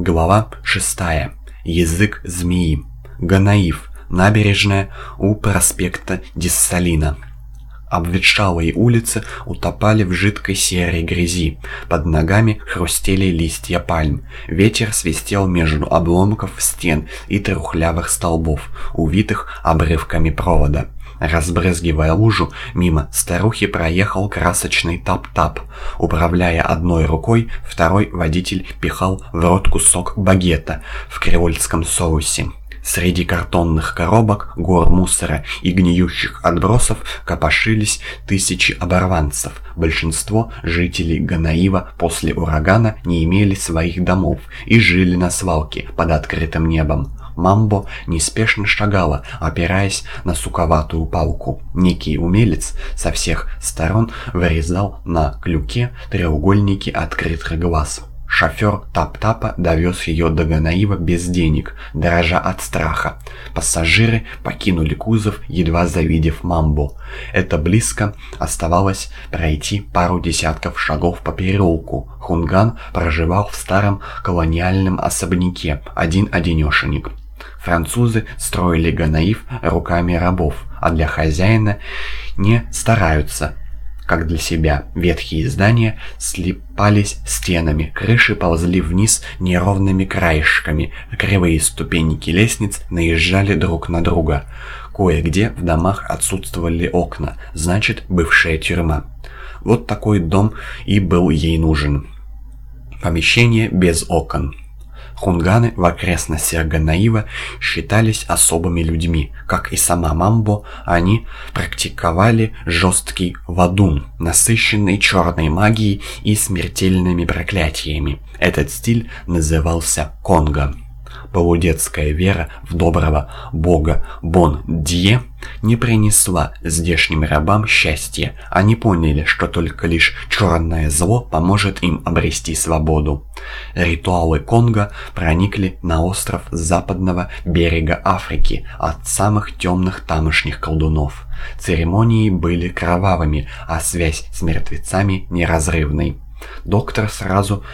Глава 6. Язык змеи. Ганаив. Набережная у проспекта Диссалина. Обветшалые улицы утопали в жидкой серой грязи. Под ногами хрустели листья пальм. Ветер свистел между обломков стен и трухлявых столбов, увитых обрывками провода. Разбрызгивая лужу, мимо старухи проехал красочный тап-тап. Управляя одной рукой, второй водитель пихал в рот кусок багета в креольском соусе. Среди картонных коробок, гор мусора и гниющих отбросов копошились тысячи оборванцев. Большинство жителей Ганаива после урагана не имели своих домов и жили на свалке под открытым небом. Мамбо неспешно шагала, опираясь на суковатую палку. Некий умелец со всех сторон вырезал на клюке треугольники открытых глаз. Шофер Тап-Тапа довез ее до Ганаива без денег, дрожа от страха. Пассажиры покинули кузов, едва завидев Мамбо. Это близко оставалось пройти пару десятков шагов по переулку. Хунган проживал в старом колониальном особняке, один-одинешенек. Французы строили Ганаив руками рабов, а для хозяина не стараются, как для себя. Ветхие здания слипались стенами, крыши ползли вниз неровными краешками, кривые ступеньки лестниц наезжали друг на друга. Кое-где в домах отсутствовали окна, значит, бывшая тюрьма. Вот такой дом и был ей нужен. Помещение без окон. Хунганы в окрестностях Ганаива считались особыми людьми. Как и сама Мамбо, они практиковали жесткий вадун, насыщенный черной магией и смертельными проклятиями. Этот стиль назывался конго. Полудетская вера в доброго бога Бон-Дье не принесла здешним рабам счастья. Они поняли, что только лишь черное зло поможет им обрести свободу. Ритуалы Конго проникли на остров западного берега Африки от самых темных тамошних колдунов. Церемонии были кровавыми, а связь с мертвецами неразрывной. Доктор сразу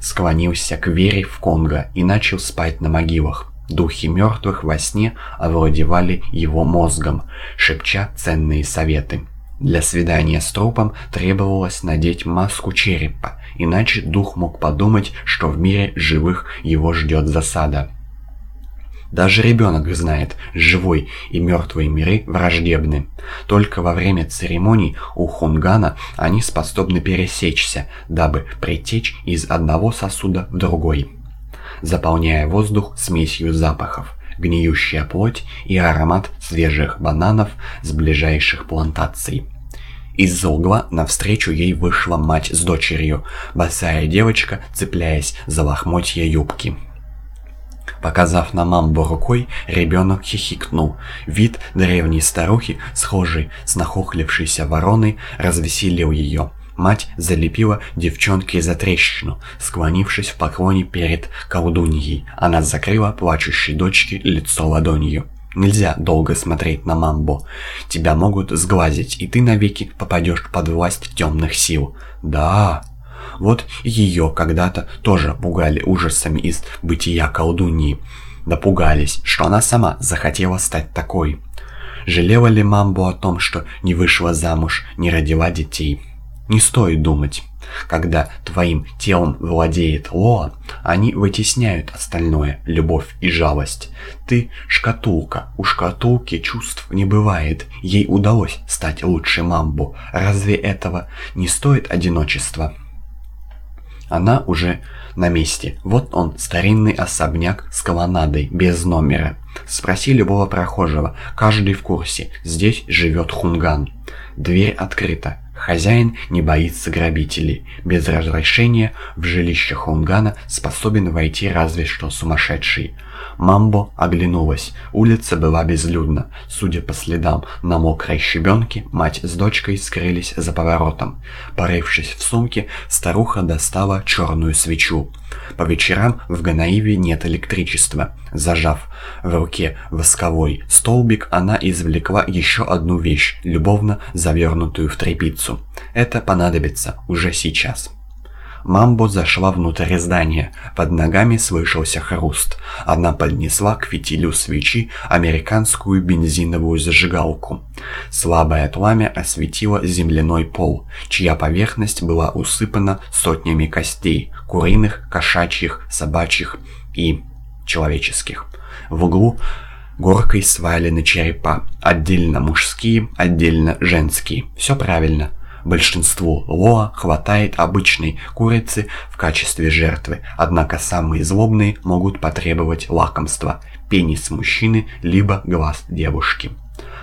склонился к вере в Конго и начал спать на могилах. Духи мертвых во сне овладевали его мозгом, шепча ценные советы. Для свидания с трупом требовалось надеть маску черепа, иначе дух мог подумать, что в мире живых его ждет засада. Даже ребенок знает, живой и мертвые миры враждебны. Только во время церемоний у Хунгана они способны пересечься, дабы притечь из одного сосуда в другой, заполняя воздух смесью запахов, гниющая плоть и аромат свежих бананов с ближайших плантаций. Из-за угла навстречу ей вышла мать с дочерью, босая девочка, цепляясь за лохмотья юбки. Показав на мамбу рукой, ребенок хихикнул. Вид древней старухи, схожей с нахохлившейся вороной, развеселил ее. Мать залепила девчонке за трещину, склонившись в поклоне перед колдуньей. Она закрыла плачущей дочке лицо ладонью. Нельзя долго смотреть на мамбо. Тебя могут сглазить, и ты навеки попадешь под власть темных сил. Да, вот ее когда-то тоже пугали ужасами из бытия колдуньи. Допугались, что она сама захотела стать такой. Жалела ли Мамбо о том, что не вышла замуж, не родила детей? Не стоит думать. Когда твоим телом владеет Лоа, они вытесняют остальное, любовь и жалость. Ты шкатулка, у шкатулки чувств не бывает. Ей удалось стать лучшей Мамбо. Разве этого не стоит одиночества? Она уже на месте. Вот он, старинный особняк с колоннадой, без номера. Спроси любого прохожего, каждый в курсе. Здесь живет Хунган. Дверь открыта. Хозяин не боится грабителей. Без разрешения в жилище Хунгана способен войти разве что сумасшедший. Мамбо оглянулась. Улица была безлюдна. Судя по следам на мокрой щебенке, мать с дочкой скрылись за поворотом. Порывшись в сумке, старуха достала черную свечу. По вечерам в Ганаиве нет электричества. Зажав в руке восковой столбик, она извлекла еще одну вещь, любовно завернутую в тряпицу. Это понадобится уже сейчас. Мамбо зашла внутрь здания. Под ногами слышался хруст. Она поднесла к фитилю свечи американскую бензиновую зажигалку. Слабое пламя осветило земляной пол, чья поверхность была усыпана сотнями костей, куриных, кошачьих, собачьих и человеческих. В углу горкой свалены черепа, отдельно мужские, отдельно женские. Все правильно. Большинству лоа хватает обычной курицы в качестве жертвы, однако самые злобные могут потребовать лакомства – пенис мужчины либо глаз девушки.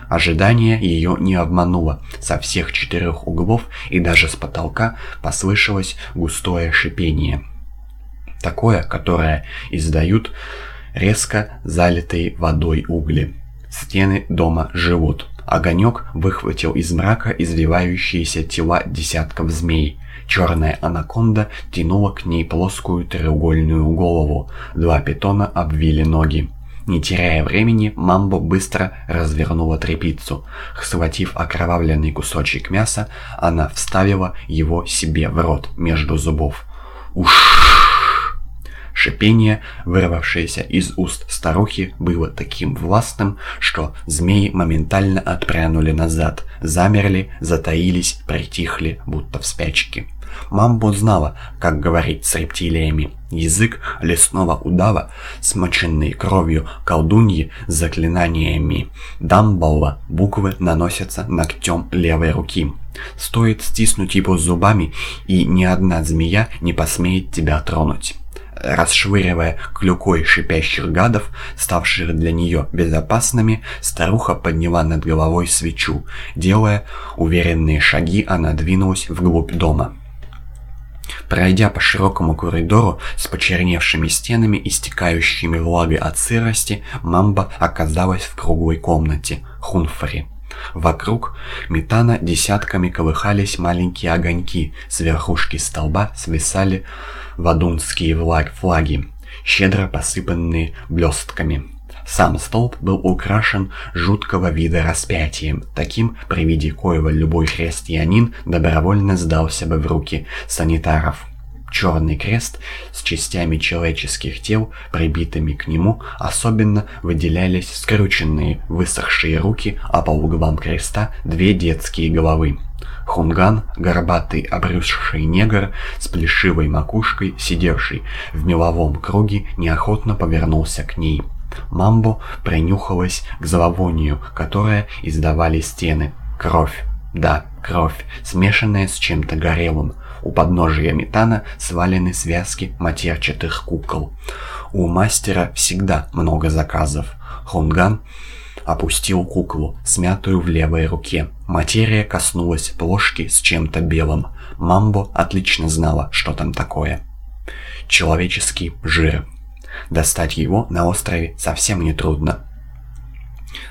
Ожидание ее не обмануло. Со всех четырех углов и даже с потолка послышалось густое шипение. Такое, которое издают резко залитые водой угли. Стены дома живут. Огонек выхватил из мрака извивающиеся тела десятков змей. Черная анаконда тянула к ней плоскую треугольную голову. Два питона обвили ноги. Не теряя времени, Мамбо быстро развернула трепицу. Схватив окровавленный кусочек мяса, она вставила его себе в рот между зубов. Уш! Шипение, вырвавшееся из уст старухи, было таким властным, что змеи моментально отпрянули назад, замерли, затаились, притихли, будто в спячке. Мамбо знала, как говорить с рептилиями. Язык лесного удава, смоченный кровью колдуньи заклинаниями Дамбалла, буквы наносятся ногтем левой руки. Стоит стиснуть его зубами, и ни одна змея не посмеет тебя тронуть расшвыривая клюкой шипящих гадов, ставших для нее безопасными, старуха подняла над головой свечу. Делая уверенные шаги, она двинулась вглубь дома. Пройдя по широкому коридору с почерневшими стенами и стекающими влагой от сырости, Мамба оказалась в круглой комнате Хунфари. Вокруг метана десятками колыхались маленькие огоньки, с верхушки столба свисали вадунские флаги, щедро посыпанные блестками. Сам столб был украшен жуткого вида распятием, таким, при виде коего любой христианин добровольно сдался бы в руки санитаров. Черный крест с частями человеческих тел, прибитыми к нему, особенно выделялись скрученные, высохшие руки, а по углам креста две детские головы. Хунган, горбатый обрюзший негр с плешивой макушкой, сидевший в меловом круге, неохотно повернулся к ней. Мамбо принюхалась к зловонию, которое издавали стены. Кровь. Да, кровь, смешанная с чем-то горелым. У подножия метана свалены связки матерчатых кукол. У мастера всегда много заказов. Хунган опустил куклу, смятую в левой руке. Материя коснулась плошки с чем-то белым. Мамбо отлично знала, что там такое. Человеческий жир. Достать его на острове совсем не трудно.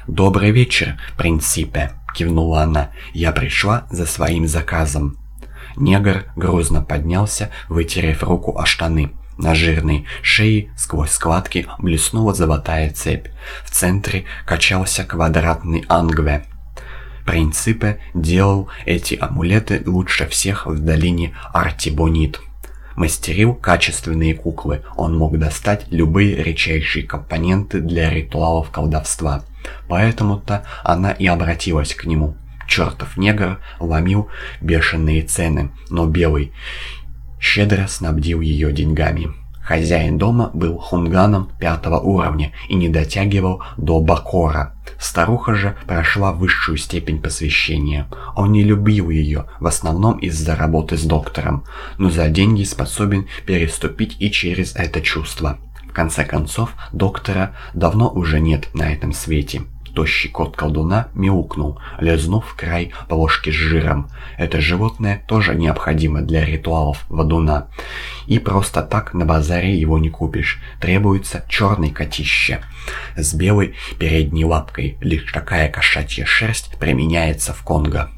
«Добрый вечер, принципе», — кивнула она. «Я пришла за своим заказом». Негр грузно поднялся, вытерев руку о штаны. На жирной шее сквозь складки блеснула золотая цепь. В центре качался квадратный ангве. Принципе делал эти амулеты лучше всех в долине Артибонит. Мастерил качественные куклы, он мог достать любые редчайшие компоненты для ритуалов колдовства. Поэтому-то она и обратилась к нему. Чертов негр ломил бешеные цены, но белый щедро снабдил ее деньгами. Хозяин дома был хунганом пятого уровня и не дотягивал до Бакора. Старуха же прошла высшую степень посвящения. Он не любил ее, в основном из-за работы с доктором, но за деньги способен переступить и через это чувство. В конце концов, доктора давно уже нет на этом свете. Тощий кот колдуна мяукнул, лизнув край ложки с жиром. Это животное тоже необходимо для ритуалов водуна. И просто так на базаре его не купишь. Требуется черный котище. С белой передней лапкой. Лишь такая кошачья шерсть применяется в Конго.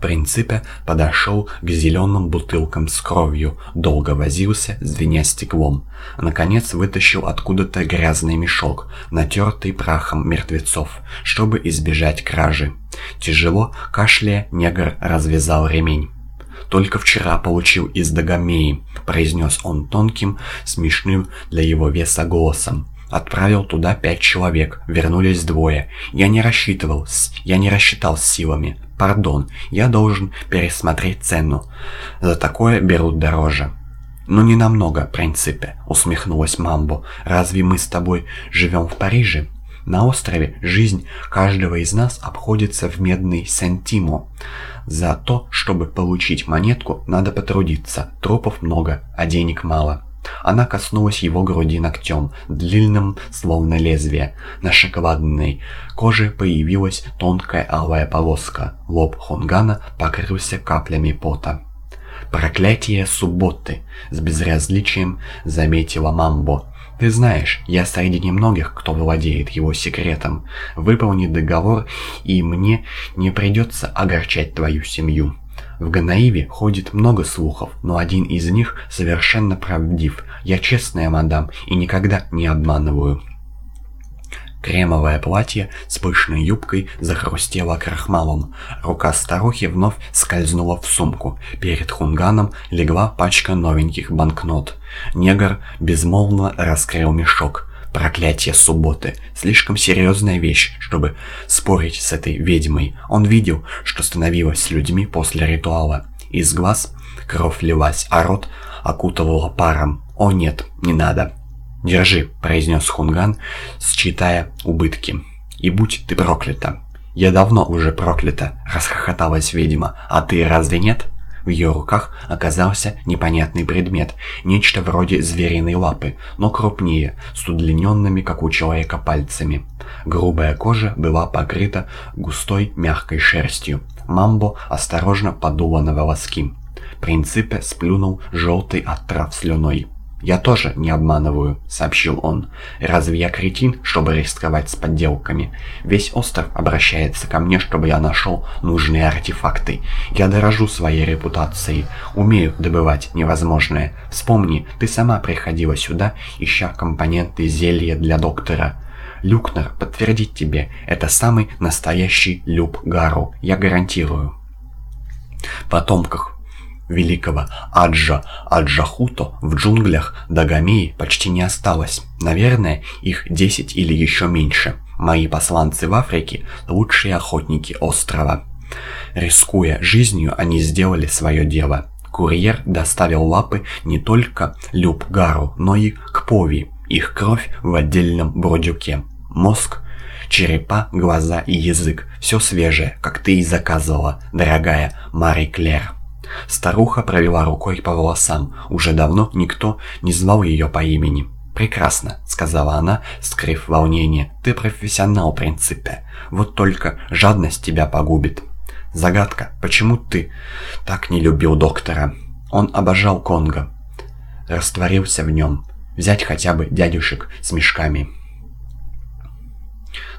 Принципе подошел к зеленым бутылкам с кровью, долго возился, звеня стеклом. Наконец вытащил откуда-то грязный мешок, натертый прахом мертвецов, чтобы избежать кражи. Тяжело, кашляя, негр развязал ремень. только вчера получил из Дагомеи», — произнес он тонким, смешным для его веса голосом. Отправил туда пять человек, вернулись двое. Я не рассчитывал, я не рассчитал с силами. Пардон, я должен пересмотреть цену. За такое берут дороже. «Ну не намного, принципе», — усмехнулась Мамбо. «Разве мы с тобой живем в Париже?» На острове жизнь каждого из нас обходится в медный сантимо. За то, чтобы получить монетку, надо потрудиться. Трупов много, а денег мало. Она коснулась его груди ногтем, длинным, словно лезвие. На шоколадной коже появилась тонкая алая полоска. Лоб Хунгана покрылся каплями пота. «Проклятие субботы!» — с безразличием заметила Мамбо. «Ты знаешь, я среди немногих, кто владеет его секретом. Выполни договор, и мне не придется огорчать твою семью». В Ганаиве ходит много слухов, но один из них совершенно правдив. Я честная мадам и никогда не обманываю. Кремовое платье с пышной юбкой захрустело крахмалом. Рука старухи вновь скользнула в сумку. Перед хунганом легла пачка новеньких банкнот. Негр безмолвно раскрыл мешок. Проклятие субботы. Слишком серьезная вещь, чтобы спорить с этой ведьмой. Он видел, что становилось с людьми после ритуала. Из глаз кровь лилась, а рот окутывала паром. «О нет, не надо!» «Держи», — произнес Хунган, считая убытки. «И будь ты проклята». «Я давно уже проклята», — расхохоталась ведьма. «А ты разве нет?» В ее руках оказался непонятный предмет, нечто вроде звериной лапы, но крупнее, с удлиненными, как у человека, пальцами. Грубая кожа была покрыта густой мягкой шерстью. Мамбо осторожно подула на волоски. Принципе сплюнул желтый от трав слюной. «Я тоже не обманываю», — сообщил он. «Разве я кретин, чтобы рисковать с подделками? Весь остров обращается ко мне, чтобы я нашел нужные артефакты. Я дорожу своей репутацией, умею добывать невозможное. Вспомни, ты сама приходила сюда, ища компоненты зелья для доктора». Люкнер подтвердит тебе, это самый настоящий Люб Гару, я гарантирую. Потомках великого Аджа Аджахуто в джунглях Дагомеи почти не осталось. Наверное, их 10 или еще меньше. Мои посланцы в Африке – лучшие охотники острова. Рискуя жизнью, они сделали свое дело. Курьер доставил лапы не только Любгару, но и к Пови, их кровь в отдельном бродюке. Мозг, черепа, глаза и язык – все свежее, как ты и заказывала, дорогая Мари Клэр. Старуха провела рукой по волосам. Уже давно никто не звал ее по имени. «Прекрасно», — сказала она, скрыв волнение. «Ты профессионал, принципе. Вот только жадность тебя погубит». «Загадка, почему ты так не любил доктора?» Он обожал Конго. Растворился в нем. Взять хотя бы дядюшек с мешками.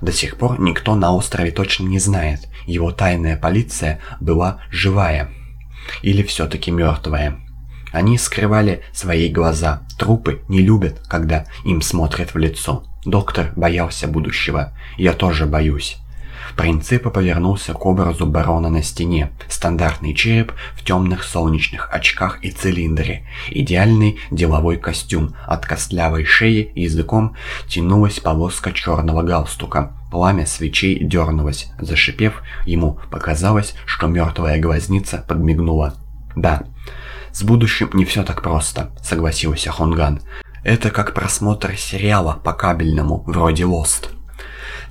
До сих пор никто на острове точно не знает. Его тайная полиция была живая. Или все-таки мертвая? Они скрывали свои глаза. Трупы не любят, когда им смотрят в лицо. Доктор боялся будущего. Я тоже боюсь. Принципа повернулся к образу барона на стене. Стандартный череп в темных солнечных очках и цилиндре. Идеальный деловой костюм. От костлявой шеи языком тянулась полоска черного галстука. Пламя свечей дернулось. Зашипев, ему показалось, что мертвая глазница подмигнула. «Да, с будущим не все так просто», — согласился Хонган. «Это как просмотр сериала по кабельному, вроде «Лост».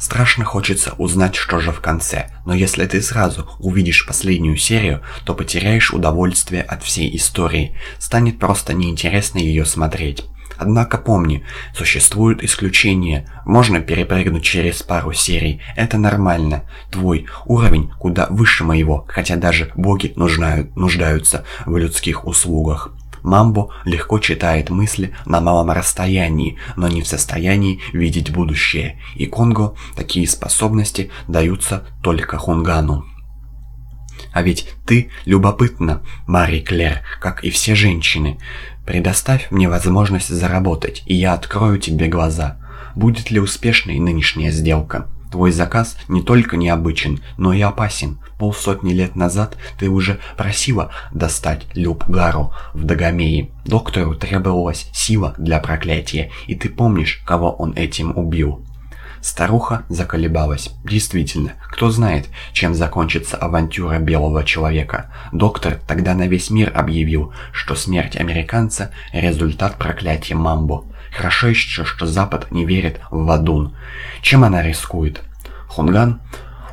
Страшно хочется узнать, что же в конце, но если ты сразу увидишь последнюю серию, то потеряешь удовольствие от всей истории. Станет просто неинтересно ее смотреть. Однако помни, существуют исключения. Можно перепрыгнуть через пару серий. Это нормально. Твой уровень куда выше моего, хотя даже боги нуждают, нуждаются в людских услугах. Мамбо легко читает мысли на малом расстоянии, но не в состоянии видеть будущее. И Конго такие способности даются только Хунгану. А ведь ты любопытна, Мари Клер, как и все женщины. Предоставь мне возможность заработать, и я открою тебе глаза. Будет ли успешной нынешняя сделка? Твой заказ не только необычен, но и опасен. Полсотни лет назад ты уже просила достать Люб Гару в Дагомее. Доктору требовалась сила для проклятия, и ты помнишь, кого он этим убил. Старуха заколебалась. Действительно, кто знает, чем закончится авантюра белого человека. Доктор тогда на весь мир объявил, что смерть американца – результат проклятия Мамбо. Хорошо еще, что Запад не верит в Вадун. Чем она рискует? Хунган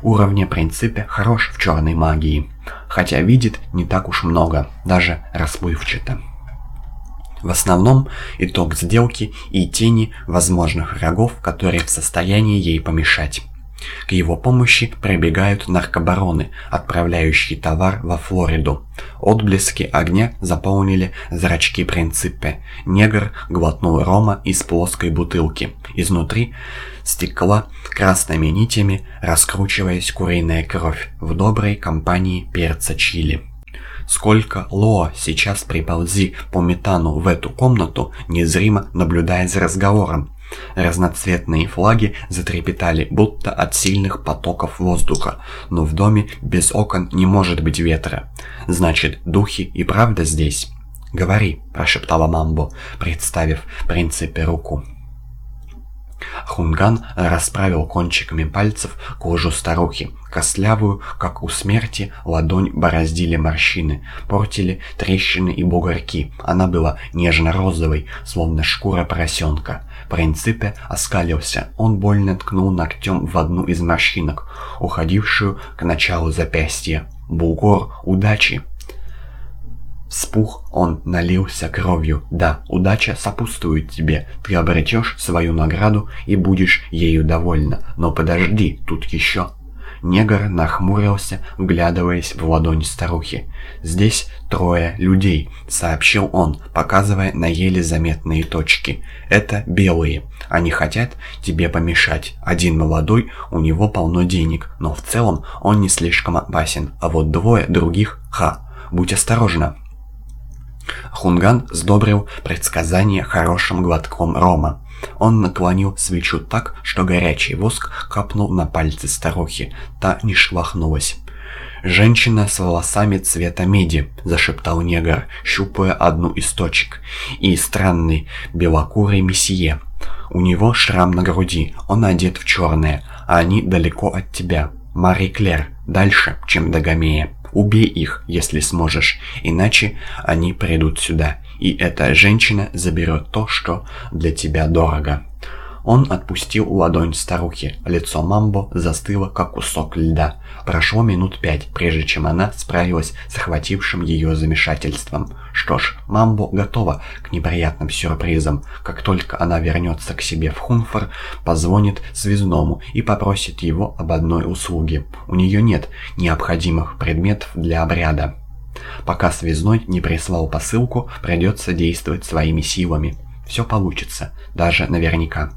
уровня принципе хорош в черной магии, хотя видит не так уж много, даже расплывчато. В основном итог сделки и тени возможных врагов, которые в состоянии ей помешать. К его помощи прибегают наркобароны, отправляющие товар во Флориду. Отблески огня заполнили зрачки принципе. Негр глотнул рома из плоской бутылки. Изнутри стекла красными нитями, раскручиваясь куриная кровь в доброй компании перца чили. Сколько Лоа сейчас приползи по метану в эту комнату, незримо наблюдая за разговором. Разноцветные флаги затрепетали, будто от сильных потоков воздуха, но в доме без окон не может быть ветра. Значит, духи и правда здесь. «Говори», – прошептала Мамбо, представив принципе руку. Хунган расправил кончиками пальцев кожу старухи. Костлявую, как у смерти, ладонь бороздили морщины, портили трещины и бугорки. Она была нежно-розовой, словно шкура поросенка. Принципе оскалился. Он больно ткнул ногтем в одну из морщинок, уходившую к началу запястья. «Бугор удачи!» Вспух он налился кровью. Да, удача сопутствует тебе. Ты обретешь свою награду и будешь ею довольна. Но подожди, тут еще... Негр нахмурился, вглядываясь в ладонь старухи. «Здесь трое людей», — сообщил он, показывая на еле заметные точки. «Это белые. Они хотят тебе помешать. Один молодой, у него полно денег, но в целом он не слишком опасен. А вот двое других — ха. Будь осторожна». Хунган сдобрил предсказание хорошим глотком рома. Он наклонил свечу так, что горячий воск капнул на пальцы старухи. Та не шлахнулась. «Женщина с волосами цвета меди», – зашептал негр, щупая одну из точек. «И странный белокурый месье. У него шрам на груди, он одет в черное, а они далеко от тебя. Мари Клер, дальше, чем до Гамея». Убей их, если сможешь, иначе они придут сюда, и эта женщина заберет то, что для тебя дорого. Он отпустил ладонь старухи. Лицо Мамбо застыло, как кусок льда. Прошло минут пять, прежде чем она справилась с охватившим ее замешательством. Что ж, Мамбо готова к неприятным сюрпризам. Как только она вернется к себе в Хунфор, позвонит связному и попросит его об одной услуге. У нее нет необходимых предметов для обряда. Пока связной не прислал посылку, придется действовать своими силами. Все получится, даже наверняка.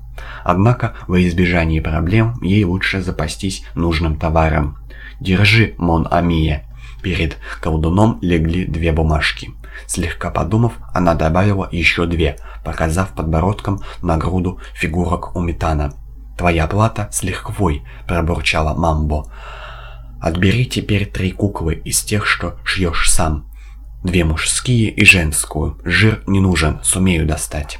Однако, во избежание проблем, ей лучше запастись нужным товаром. «Держи, Мон Амия!» Перед колдуном легли две бумажки. Слегка подумав, она добавила еще две, показав подбородком на груду фигурок у метана. «Твоя плата с лихвой», – пробурчала Мамбо. «Отбери теперь три куклы из тех, что шьешь сам. Две мужские и женскую. Жир не нужен, сумею достать».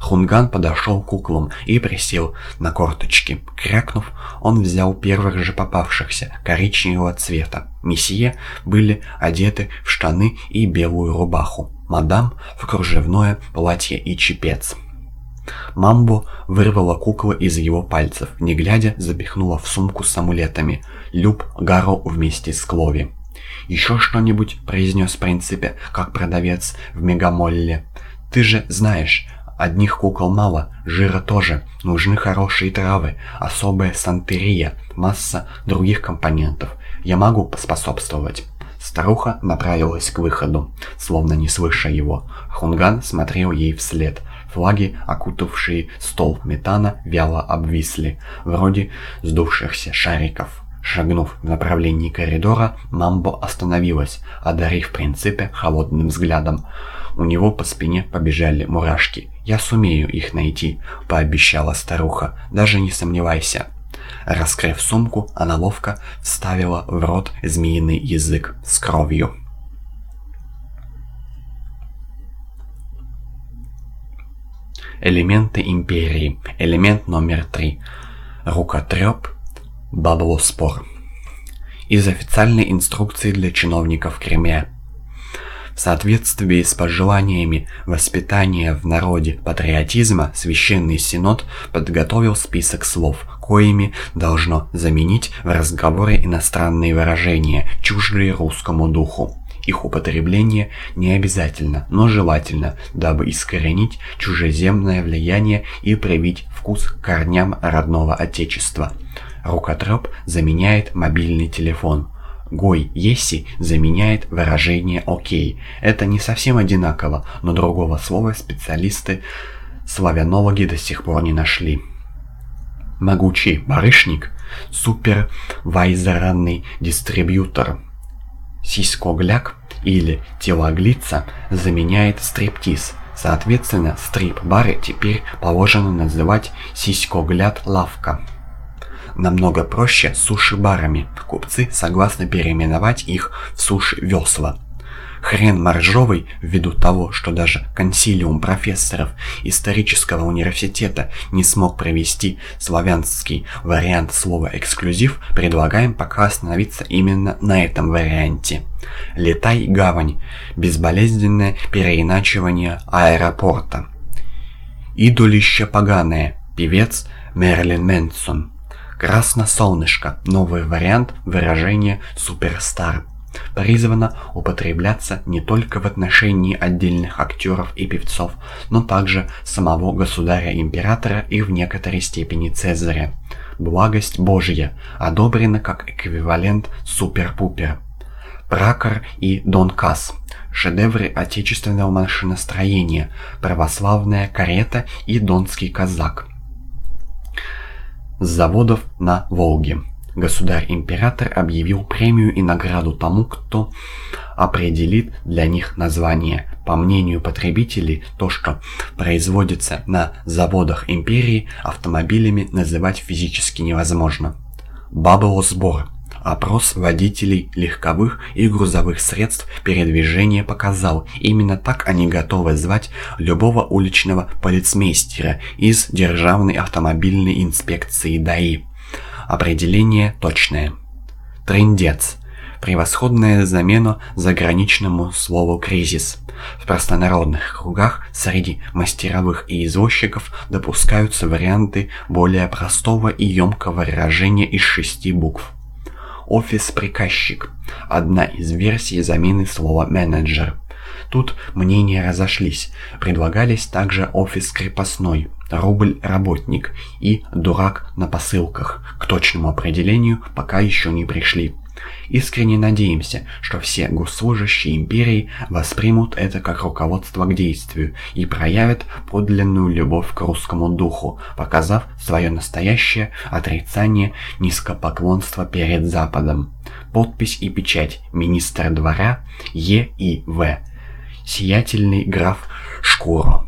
Хунган подошел к куклам и присел на корточки. Крякнув, он взял первых же попавшихся, коричневого цвета. Месье были одеты в штаны и белую рубаху. Мадам в кружевное платье и чепец. Мамбо вырвала куклы из его пальцев, не глядя, запихнула в сумку с амулетами. Люб Гаро вместе с Клови. «Еще что-нибудь?» – произнес принципе, как продавец в Мегамолле. «Ты же знаешь, Одних кукол мало, жира тоже. Нужны хорошие травы, особая сантерия, масса других компонентов. Я могу поспособствовать». Старуха направилась к выходу, словно не слыша его. Хунган смотрел ей вслед. Флаги, окутавшие стол метана, вяло обвисли, вроде сдувшихся шариков. Шагнув в направлении коридора, Мамбо остановилась, одарив принципе холодным взглядом. У него по спине побежали мурашки. «Я сумею их найти», — пообещала старуха. «Даже не сомневайся». Раскрыв сумку, она ловко вставила в рот змеиный язык с кровью. Элементы империи. Элемент номер три. Рукотреп. Баблоспор. Из официальной инструкции для чиновников Кремля. В соответствии с пожеланиями воспитания в народе патриотизма, Священный Синод подготовил список слов, коими должно заменить в разговоре иностранные выражения, чуждые русскому духу. Их употребление не обязательно, но желательно, дабы искоренить чужеземное влияние и привить вкус к корням родного отечества. Рукотреп заменяет мобильный телефон. Гой Еси заменяет выражение «Окей». Это не совсем одинаково, но другого слова специалисты славянологи до сих пор не нашли. Могучий барышник, супервайзерный дистрибьютор, сиськогляк или телоглица заменяет стриптиз. Соответственно, стрип-бары теперь положено называть сиськогляд-лавка намного проще суши-барами. Купцы согласны переименовать их в суши-весла. Хрен моржовый, ввиду того, что даже консилиум профессоров исторического университета не смог провести славянский вариант слова «эксклюзив», предлагаем пока остановиться именно на этом варианте. «Летай, гавань» – безболезненное переиначивание аэропорта. «Идолище поганое» – певец Мерлин Мэнсон. Красносолнышко – новый вариант выражения «суперстар». Призвано употребляться не только в отношении отдельных актеров и певцов, но также самого государя-императора и в некоторой степени Цезаря. Благость Божья одобрена как эквивалент супер-пупер. И Дон Касс – шедевры отечественного машиностроения, православная карета и донский казак – с заводов на Волге. Государь-император объявил премию и награду тому, кто определит для них название. По мнению потребителей, то, что производится на заводах империи, автомобилями называть физически невозможно. Баблосбор Опрос водителей легковых и грузовых средств передвижения показал, именно так они готовы звать любого уличного полицмейстера из Державной автомобильной инспекции ДАИ. Определение точное. Трендец. Превосходная замена заграничному слову «кризис». В простонародных кругах среди мастеровых и извозчиков допускаются варианты более простого и емкого выражения из шести букв офис-приказчик. Одна из версий замены слова менеджер. Тут мнения разошлись. Предлагались также офис-крепостной, рубль-работник и дурак на посылках. К точному определению пока еще не пришли. Искренне надеемся, что все госслужащие империи воспримут это как руководство к действию и проявят подлинную любовь к русскому духу, показав свое настоящее отрицание низкопоклонства перед Западом. Подпись и печать министра двора Е. И. В. Сиятельный граф Шкуро.